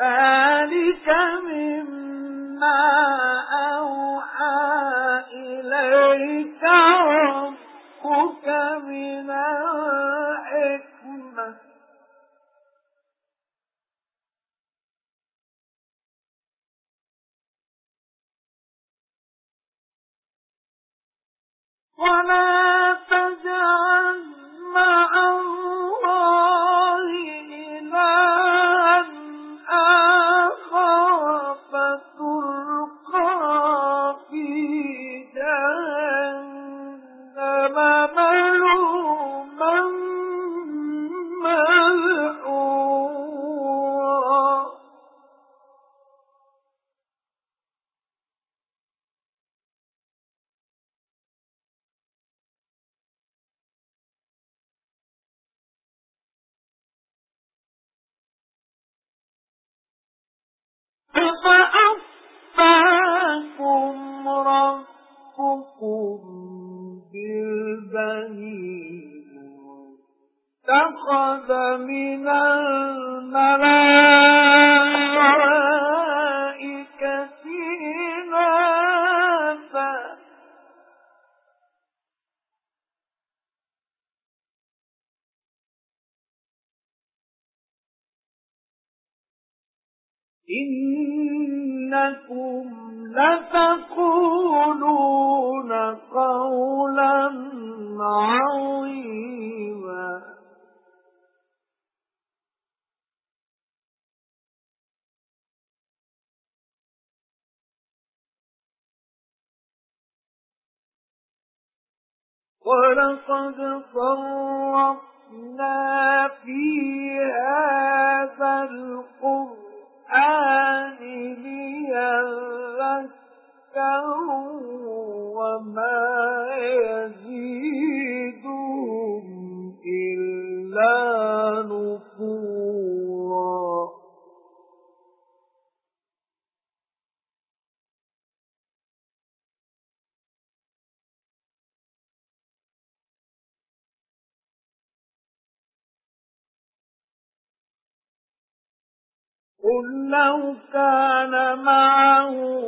ذَلِكَ مِمَّا أَوْحَى إِلَيْكَ رَبُّكَ مِنَ الْحِكْمَةِ. وَلَا أَفَأَصْفَاكُمْ رَبُّكُمْ بِالْبَنِينَ. وَاتَّخَذَ مِنَ الْمَلَائِكَةِ إِنَّكُمْ لَتَقُولُونَ قَوْلًا عَظِيمًا. وَلَقَدْ صَرَّفْنَا فِي وَمَا إِلَّا نُفُورًا. قُل لَّوْ كَانَ مَعَهُ